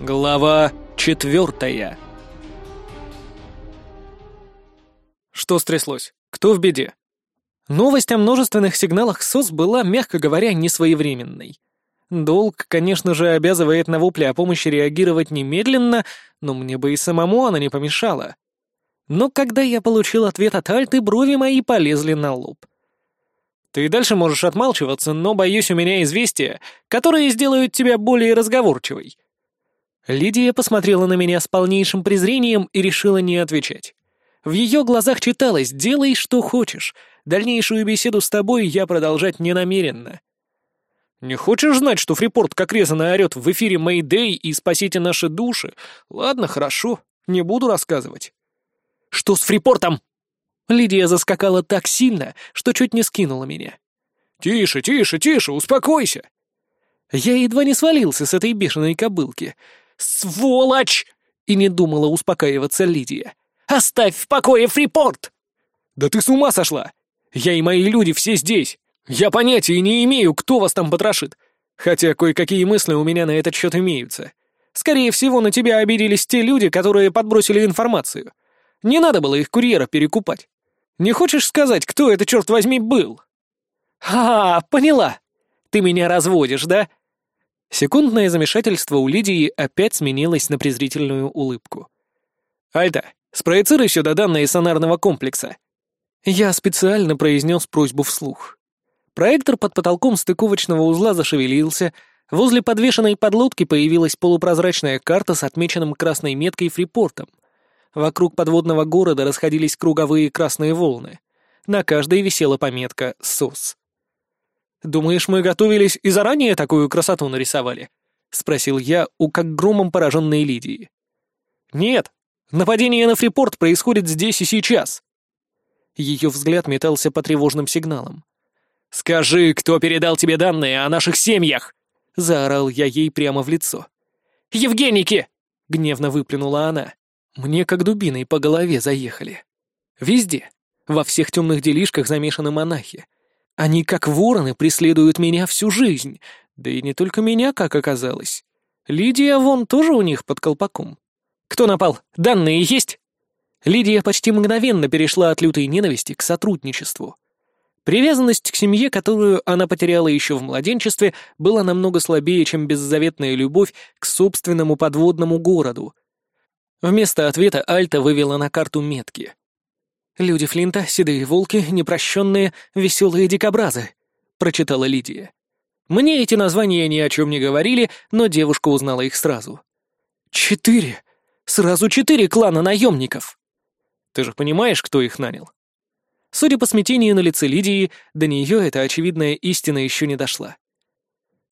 Глава четвертая. Что стряслось? Кто в беде? Новость о множественных сигналах СОС была, мягко говоря, несвоевременной. Долг, конечно же, обязывает на вопли о помощи реагировать немедленно, но мне бы и самому она не помешала. Но когда я получил ответ от Альты, брови мои полезли на лоб. Ты дальше можешь отмалчиваться, но, боюсь, у меня известия, которые сделают тебя более разговорчивой. Лидия посмотрела на меня с полнейшим презрением и решила не отвечать. В ее глазах читалось «делай, что хочешь». Дальнейшую беседу с тобой я продолжать не намеренно. Не хочешь знать, что Фрипорт как резано орёт в эфире Мэйдэй и «Спасите наши души»? Ладно, хорошо, не буду рассказывать. Что с Фрипортом? Лидия заскакала так сильно, что чуть не скинула меня. «Тише, тише, тише, успокойся!» Я едва не свалился с этой бешеной кобылки — «Сволочь!» — и не думала успокаиваться Лидия. «Оставь в покое Фрипорт!» «Да ты с ума сошла! Я и мои люди все здесь! Я понятия не имею, кто вас там потрошит. Хотя кое-какие мысли у меня на этот счет имеются. Скорее всего, на тебя обиделись те люди, которые подбросили информацию. Не надо было их курьера перекупать. Не хочешь сказать, кто это, черт возьми, был?» «А, поняла. Ты меня разводишь, да? Секундное замешательство у Лидии опять сменилось на презрительную улыбку. «Альта, спроецируй сюда данные сонарного комплекса». Я специально произнес просьбу вслух. Проектор под потолком стыковочного узла зашевелился, возле подвешенной подлодки появилась полупрозрачная карта с отмеченным красной меткой фрипортом. Вокруг подводного города расходились круговые красные волны. На каждой висела пометка «СОС». Думаешь, мы готовились и заранее такую красоту нарисовали?» — спросил я у как громом пораженной Лидии. «Нет, нападение на Фрипорт происходит здесь и сейчас». Ее взгляд метался по тревожным сигналам. «Скажи, кто передал тебе данные о наших семьях?» — заорал я ей прямо в лицо. «Евгеники!» — гневно выплюнула она. Мне как дубиной по голове заехали. Везде, во всех темных делишках замешаны монахи. Они, как вороны, преследуют меня всю жизнь. Да и не только меня, как оказалось. Лидия вон тоже у них под колпаком. Кто напал? Данные есть? Лидия почти мгновенно перешла от лютой ненависти к сотрудничеству. Привязанность к семье, которую она потеряла еще в младенчестве, была намного слабее, чем беззаветная любовь к собственному подводному городу. Вместо ответа Альта вывела на карту метки — «Люди Флинта, седые волки, непрощенные, веселые дикобразы», — прочитала Лидия. Мне эти названия ни о чем не говорили, но девушка узнала их сразу. «Четыре! Сразу четыре клана наемников!» «Ты же понимаешь, кто их нанял?» Судя по смятению на лице Лидии, до нее эта очевидная истина еще не дошла.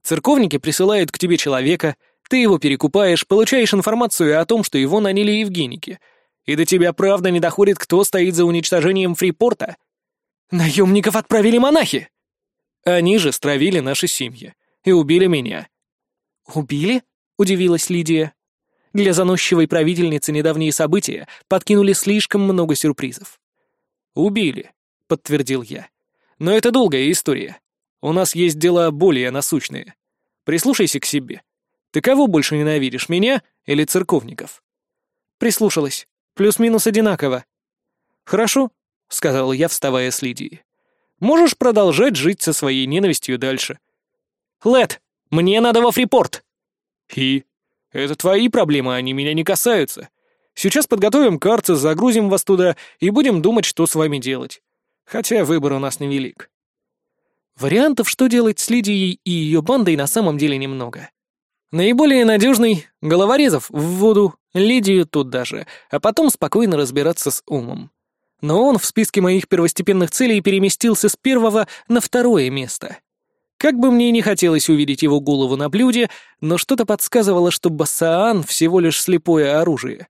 Церковники присылают к тебе человека, ты его перекупаешь, получаешь информацию о том, что его наняли Евгеники — и до тебя правда не доходит, кто стоит за уничтожением Фрипорта? Наемников отправили монахи. Они же стравили наши семьи и убили меня. Убили? Удивилась Лидия. Для заносчивой правительницы недавние события подкинули слишком много сюрпризов. «Убили», — подтвердил я. «Но это долгая история. У нас есть дела более насущные. Прислушайся к себе. Ты кого больше ненавидишь, меня или церковников?» Прислушалась. Плюс-минус одинаково. Хорошо, сказал я, вставая с Лидией. Можешь продолжать жить со своей ненавистью дальше. Лед, мне надо во фрипорт. И? Это твои проблемы, они меня не касаются. Сейчас подготовим карты, загрузим вас туда и будем думать, что с вами делать. Хотя выбор у нас невелик. Вариантов, что делать с Лидией и ее бандой, на самом деле немного. Наиболее надежный — головорезов в воду, Лидию тут даже, а потом спокойно разбираться с умом. Но он в списке моих первостепенных целей переместился с первого на второе место. Как бы мне не хотелось увидеть его голову на блюде, но что-то подсказывало, что Бассаан всего лишь слепое оружие.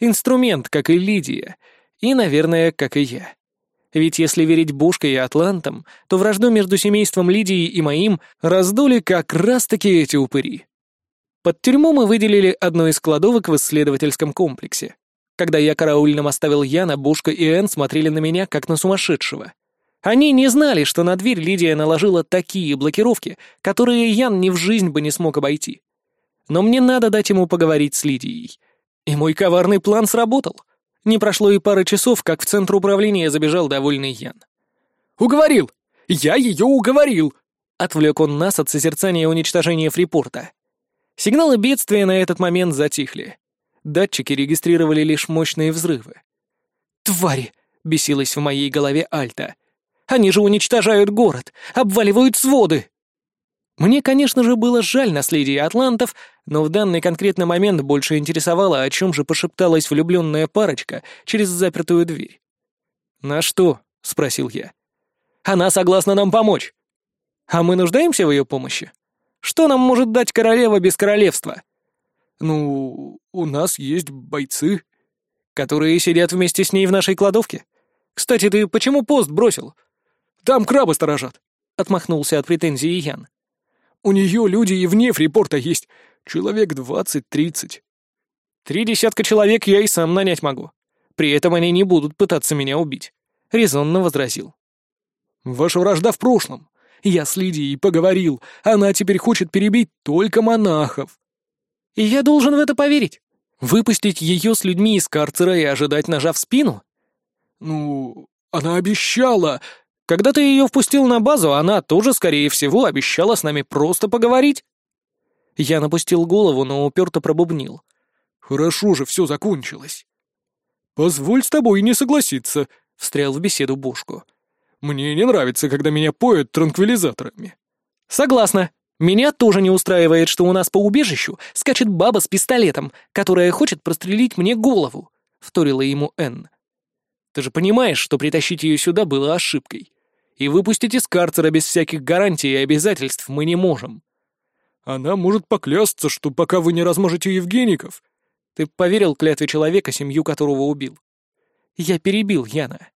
Инструмент, как и Лидия. И, наверное, как и я. Ведь если верить Бушка и Атлантам, то вражду между семейством Лидии и моим раздули как раз-таки эти упыри. Под тюрьму мы выделили одну из кладовок в исследовательском комплексе. Когда я караульным оставил Яна, Бушка и Энн смотрели на меня, как на сумасшедшего. Они не знали, что на дверь Лидия наложила такие блокировки, которые Ян ни в жизнь бы не смог обойти. Но мне надо дать ему поговорить с Лидией. И мой коварный план сработал. Не прошло и пары часов, как в центр управления забежал довольный Ян. «Уговорил! Я ее уговорил!» Отвлек он нас от созерцания уничтожения фрипорта. Сигналы бедствия на этот момент затихли. Датчики регистрировали лишь мощные взрывы. «Твари!» — бесилась в моей голове Альта. «Они же уничтожают город, обваливают своды!» Мне, конечно же, было жаль наследия атлантов, но в данный конкретный момент больше интересовало, о чем же пошепталась влюбленная парочка через запертую дверь. «На что?» — спросил я. «Она согласна нам помочь». «А мы нуждаемся в ее помощи? Что нам может дать королева без королевства?» «Ну, у нас есть бойцы». «Которые сидят вместе с ней в нашей кладовке? Кстати, ты почему пост бросил?» «Там крабы сторожат», — отмахнулся от претензии Ян. У нее люди и вне фрипорта есть. Человек двадцать-тридцать. Три десятка человек я и сам нанять могу. При этом они не будут пытаться меня убить. Резонно возразил. Ваша вражда в прошлом. Я с Лидией поговорил. Она теперь хочет перебить только монахов. И я должен в это поверить? Выпустить ее с людьми из карцера и ожидать ножа в спину? Ну, она обещала. Когда ты ее впустил на базу, она тоже, скорее всего, обещала с нами просто поговорить. Я напустил голову, но уперто пробубнил. Хорошо же все закончилось. Позволь с тобой не согласиться, встрял в беседу Бушку. Мне не нравится, когда меня поют транквилизаторами. Согласна. Меня тоже не устраивает, что у нас по убежищу скачет баба с пистолетом, которая хочет прострелить мне голову, вторила ему Энн. Ты же понимаешь, что притащить ее сюда было ошибкой и выпустить из карцера без всяких гарантий и обязательств мы не можем. Она может поклясться, что пока вы не разможете Евгеников... Ты поверил клятве человека, семью которого убил. Я перебил Яна.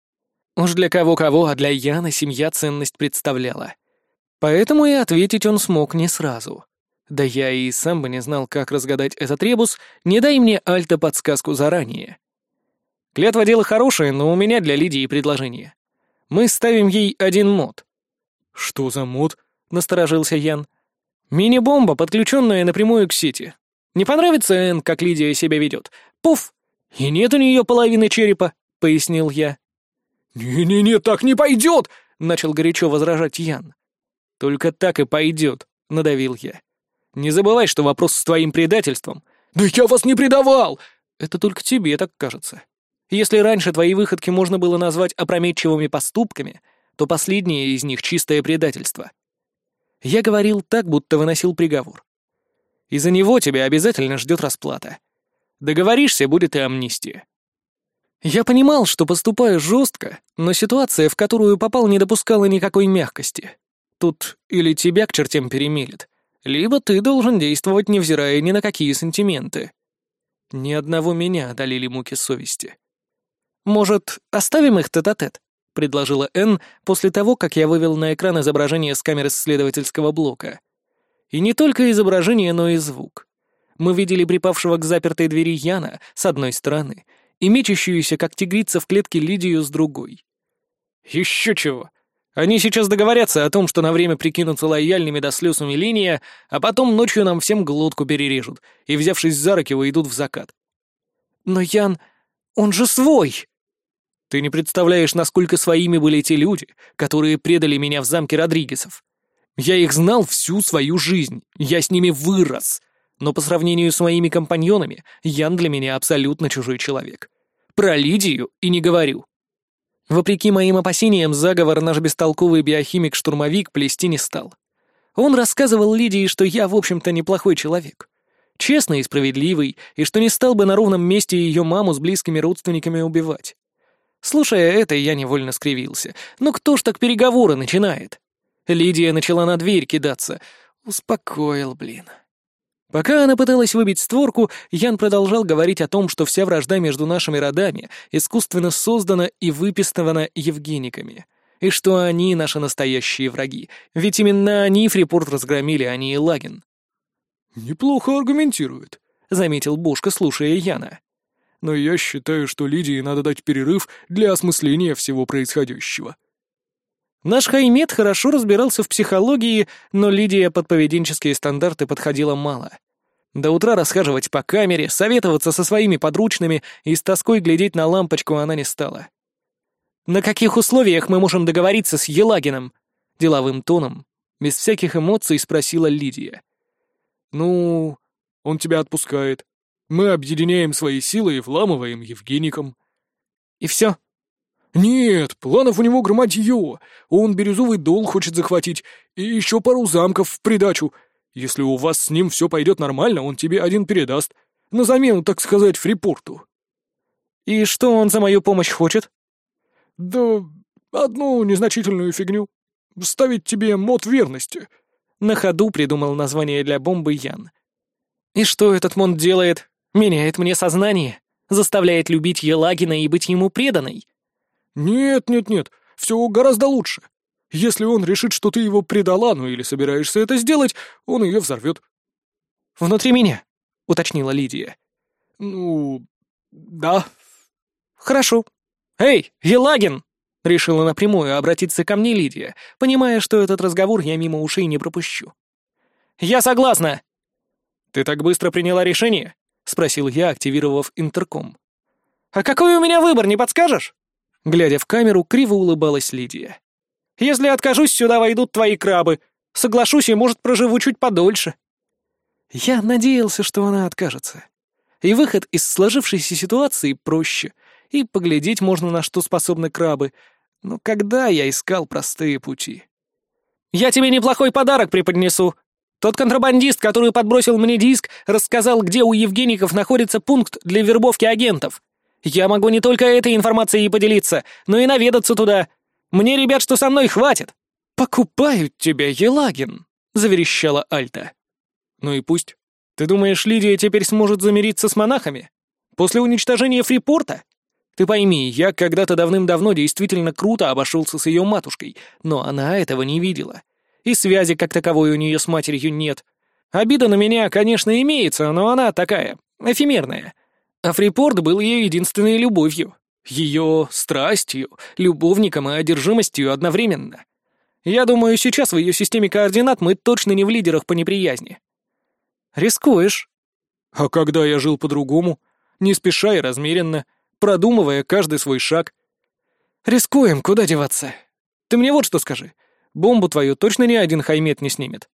Уж для кого-кого, а для Яна семья ценность представляла. Поэтому и ответить он смог не сразу. Да я и сам бы не знал, как разгадать этот ребус, не дай мне Альта подсказку заранее. Клятва дело хорошее, но у меня для Лидии предложение. Мы ставим ей один мод». «Что за мод?» — насторожился Ян. «Мини-бомба, подключенная напрямую к сети. Не понравится Энн, как Лидия себя ведет? Пуф! И нет у нее половины черепа», — пояснил я. «Не-не-не, так не пойдет!» — начал горячо возражать Ян. «Только так и пойдет», — надавил я. «Не забывай, что вопрос с твоим предательством». «Да я вас не предавал!» «Это только тебе так кажется. Если раньше твои выходки можно было назвать опрометчивыми поступками, то последнее из них — чистое предательство. Я говорил так, будто выносил приговор. И за него тебя обязательно ждет расплата. Договоришься, будет и амнистия. Я понимал, что поступаю жестко, но ситуация, в которую попал, не допускала никакой мягкости. Тут или тебя к чертям перемелет, либо ты должен действовать, невзирая ни на какие сантименты. Ни одного меня одолели муки совести. «Может, оставим их тет-а-тет?» -тет? — предложила Энн после того, как я вывел на экран изображение с камеры исследовательского блока. И не только изображение, но и звук. Мы видели припавшего к запертой двери Яна с одной стороны и мечущуюся, как тигрица в клетке Лидию с другой. Еще чего. Они сейчас договорятся о том, что на время прикинутся лояльными до слез умиления, а потом ночью нам всем глотку перережут и, взявшись за руки, уйдут в закат. «Но Ян, он же свой!» Ты не представляешь, насколько своими были те люди, которые предали меня в замке Родригесов. Я их знал всю свою жизнь, я с ними вырос. Но по сравнению с моими компаньонами, Ян для меня абсолютно чужой человек. Про Лидию и не говорю. Вопреки моим опасениям, заговор наш бестолковый биохимик-штурмовик плести не стал. Он рассказывал Лидии, что я, в общем-то, неплохой человек. Честный и справедливый, и что не стал бы на ровном месте ее маму с близкими родственниками убивать. Слушая это, я невольно скривился. Ну кто ж так переговоры начинает? Лидия начала на дверь кидаться. Успокоил, блин. Пока она пыталась выбить створку, Ян продолжал говорить о том, что вся вражда между нашими родами искусственно создана и выпистована евгениками, и что они наши настоящие враги, ведь именно они Фрипорт разгромили, а не Лагин. «Неплохо аргументирует», — заметил Бушка, слушая Яна но я считаю, что Лидии надо дать перерыв для осмысления всего происходящего». Наш Хаймед хорошо разбирался в психологии, но Лидия под поведенческие стандарты подходила мало. До утра расхаживать по камере, советоваться со своими подручными и с тоской глядеть на лампочку она не стала. «На каких условиях мы можем договориться с Елагиным?» Деловым тоном, без всяких эмоций, спросила Лидия. «Ну, он тебя отпускает. Мы объединяем свои силы и вламываем Евгеником». «И все?» «Нет, планов у него громадье. Он бирюзовый дол хочет захватить и еще пару замков в придачу. Если у вас с ним все пойдет нормально, он тебе один передаст. На замену, так сказать, фрипорту». «И что он за мою помощь хочет?» «Да одну незначительную фигню. Ставить тебе мод верности». На ходу придумал название для бомбы Ян. «И что этот мод делает? Меняет мне сознание? Заставляет любить Елагина и быть ему преданной?» «Нет, нет, нет, все гораздо лучше. Если он решит, что ты его предала, ну или собираешься это сделать, он ее взорвет». «Внутри меня», — уточнила Лидия. «Ну, да». «Хорошо. Эй, Елагин!» — решила напрямую обратиться ко мне Лидия, понимая, что этот разговор я мимо ушей не пропущу. «Я согласна!» «Ты так быстро приняла решение?» — спросил я, активировав интерком. «А какой у меня выбор, не подскажешь?» Глядя в камеру, криво улыбалась Лидия. «Если откажусь, сюда войдут твои крабы. Соглашусь и, может, проживу чуть подольше». Я надеялся, что она откажется. И выход из сложившейся ситуации проще, и поглядеть можно, на что способны крабы. Но когда я искал простые пути? «Я тебе неплохой подарок преподнесу. Тот контрабандист, который подбросил мне диск, рассказал, где у Евгеников находится пункт для вербовки агентов. Я могу не только этой информацией поделиться, но и наведаться туда. Мне, ребят, что со мной хватит. Покупают тебя, Елагин, заверещала Альта. Ну и пусть. Ты думаешь, Лидия теперь сможет замириться с монахами? После уничтожения Фрипорта? Ты пойми, я когда-то давным-давно действительно круто обошелся с ее матушкой, но она этого не видела. И связи как таковой у нее с матерью нет. Обида на меня, конечно, имеется, но она такая, эфемерная. А Фрипорт был ее единственной любовью. Ее страстью, любовником и одержимостью одновременно. Я думаю, сейчас в ее системе координат мы точно не в лидерах по неприязни. Рискуешь. А когда я жил по-другому, не спеша и размеренно, продумывая каждый свой шаг. Рискуем, куда деваться? Ты мне вот что скажи. Бомбу твою точно ни один хаймет не снимет.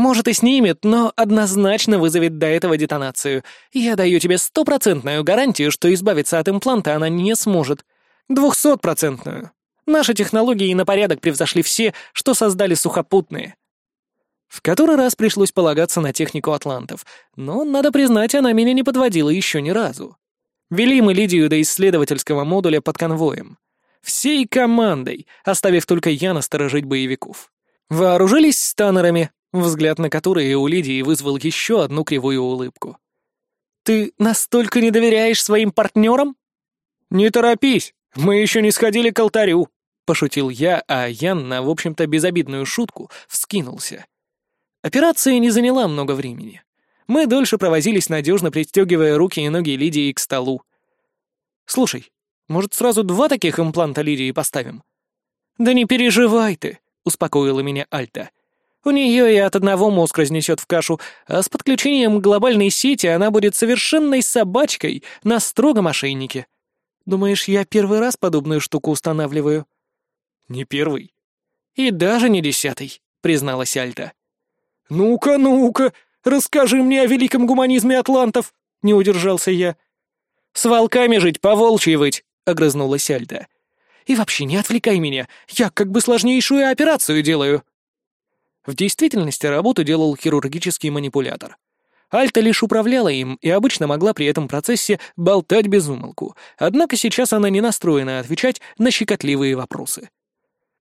Может и снимет, но однозначно вызовет до этого детонацию. Я даю тебе стопроцентную гарантию, что избавиться от импланта она не сможет. Двухсотпроцентную. Наши технологии на порядок превзошли все, что создали сухопутные. В который раз пришлось полагаться на технику атлантов, но, надо признать, она меня не подводила еще ни разу. Вели мы Лидию до исследовательского модуля под конвоем. Всей командой, оставив только Яна сторожить боевиков. Вооружились станерами, взгляд на которые у Лидии вызвал еще одну кривую улыбку. «Ты настолько не доверяешь своим партнерам?» «Не торопись, мы еще не сходили к алтарю», — пошутил я, а Ян на, в общем-то, безобидную шутку вскинулся. Операция не заняла много времени. Мы дольше провозились, надежно пристегивая руки и ноги Лидии к столу. «Слушай, может, сразу два таких импланта Лидии поставим?» «Да не переживай ты», — успокоила меня Альта. У нее и от одного мозг разнесет в кашу, а с подключением к глобальной сети она будет совершенной собачкой на строгом ошейнике. Думаешь, я первый раз подобную штуку устанавливаю? Не первый. И даже не десятый, призналась Альта. Ну-ка, ну-ка, расскажи мне о великом гуманизме атлантов, не удержался я. С волками жить, по волчьи выть, огрызнулась Альта. И вообще не отвлекай меня, я как бы сложнейшую операцию делаю. В действительности работу делал хирургический манипулятор. Альта лишь управляла им и обычно могла при этом процессе болтать без умолку, однако сейчас она не настроена отвечать на щекотливые вопросы.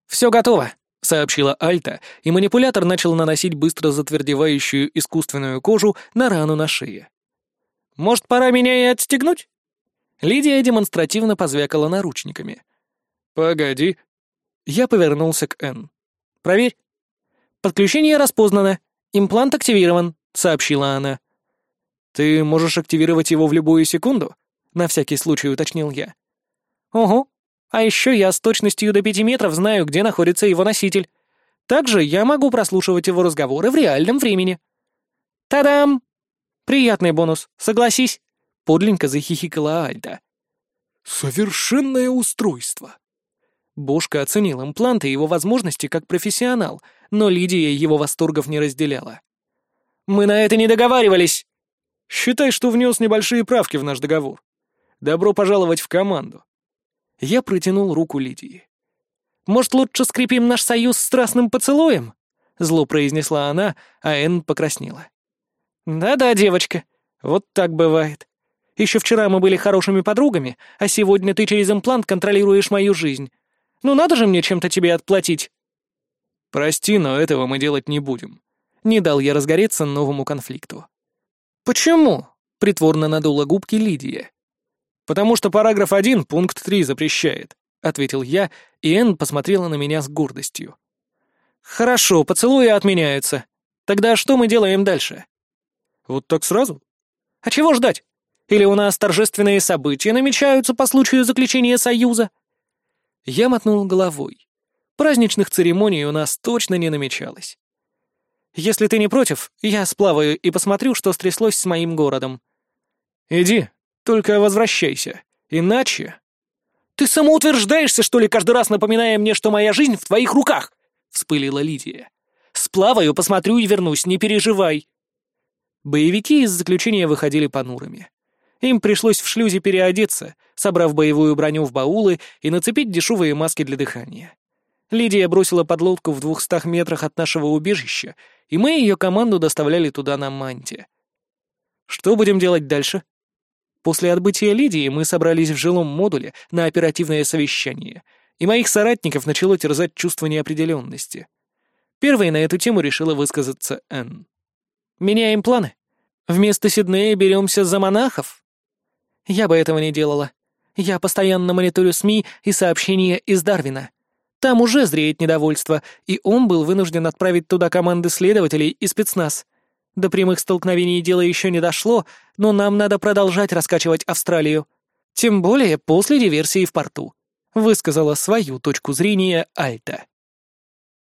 «Все готово», — сообщила Альта, и манипулятор начал наносить быстро затвердевающую искусственную кожу на рану на шее. «Может, пора меня и отстегнуть?» Лидия демонстративно позвякала наручниками. «Погоди». Я повернулся к Энн. «Проверь». «Подключение распознано. Имплант активирован», — сообщила она. «Ты можешь активировать его в любую секунду?» — на всякий случай уточнил я. «Ого. А еще я с точностью до пяти метров знаю, где находится его носитель. Также я могу прослушивать его разговоры в реальном времени». «Та-дам!» Приятный бонус, согласись?» — подлинно захихикала Альта. «Совершенное устройство!» Бошка оценил имплант и его возможности как профессионал, но Лидия его восторгов не разделяла. «Мы на это не договаривались!» «Считай, что внес небольшие правки в наш договор. Добро пожаловать в команду!» Я протянул руку Лидии. «Может, лучше скрепим наш союз страстным поцелуем?» Зло произнесла она, а Энн покраснела. «Да-да, девочка, вот так бывает. Еще вчера мы были хорошими подругами, а сегодня ты через имплант контролируешь мою жизнь. Ну надо же мне чем-то тебе отплатить». «Прости, но этого мы делать не будем». Не дал я разгореться новому конфликту. «Почему?» — притворно надула губки Лидия. «Потому что параграф 1, пункт 3 запрещает», — ответил я, и Энн посмотрела на меня с гордостью. «Хорошо, поцелуи отменяются. Тогда что мы делаем дальше?» «Вот так сразу?» «А чего ждать? Или у нас торжественные события намечаются по случаю заключения союза?» Я мотнул головой. Праздничных церемоний у нас точно не намечалось. «Если ты не против, я сплаваю и посмотрю, что стряслось с моим городом». «Иди, только возвращайся, иначе...» «Ты самоутверждаешься, что ли, каждый раз напоминая мне, что моя жизнь в твоих руках?» — вспылила Лидия. «Сплаваю, посмотрю и вернусь, не переживай». Боевики из заключения выходили понурыми. Им пришлось в шлюзе переодеться, собрав боевую броню в баулы и нацепить дешевые маски для дыхания. Лидия бросила подлодку в двухстах метрах от нашего убежища, и мы ее команду доставляли туда на манте. Что будем делать дальше? После отбытия Лидии мы собрались в жилом модуле на оперативное совещание, и моих соратников начало терзать чувство неопределенности. Первой на эту тему решила высказаться Энн. «Меняем планы. Вместо Сиднея беремся за монахов?» Я бы этого не делала. Я постоянно мониторю СМИ и сообщения из Дарвина. Там уже зреет недовольство, и он был вынужден отправить туда команды следователей и спецназ. До прямых столкновений дело еще не дошло, но нам надо продолжать раскачивать Австралию. Тем более после диверсии в порту. Высказала свою точку зрения Альта.